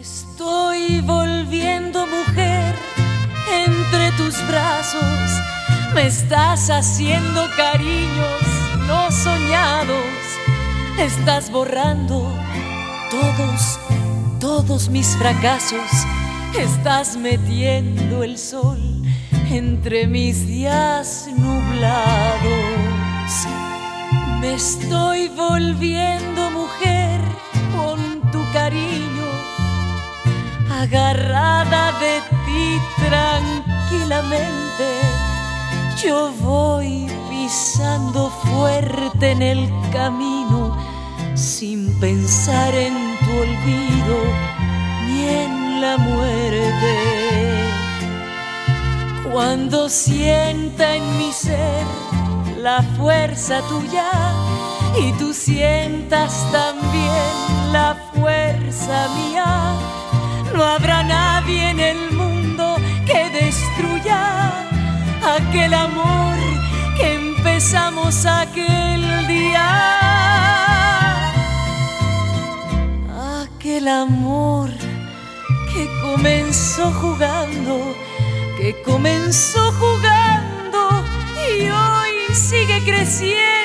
estoy volviendo mujer entre tus brazos. Me estás haciendo cariños no soñados. Estás borrando todos, todos mis fracasos. Estás metiendo el sol entre mis días nublados. Me estoy volviendo mujer agarrada de ti tranquilamente. Yo voy pisando fuerte en el camino, sin pensar en tu olvido ni en la muerte. Cuando sienta en mi ser la fuerza tuya y tú sientas también la fuerza mía, aquel amor que empezamos aquel día. Aquel amor que comenzó jugando, que comenzó jugando y hoy sigue creciendo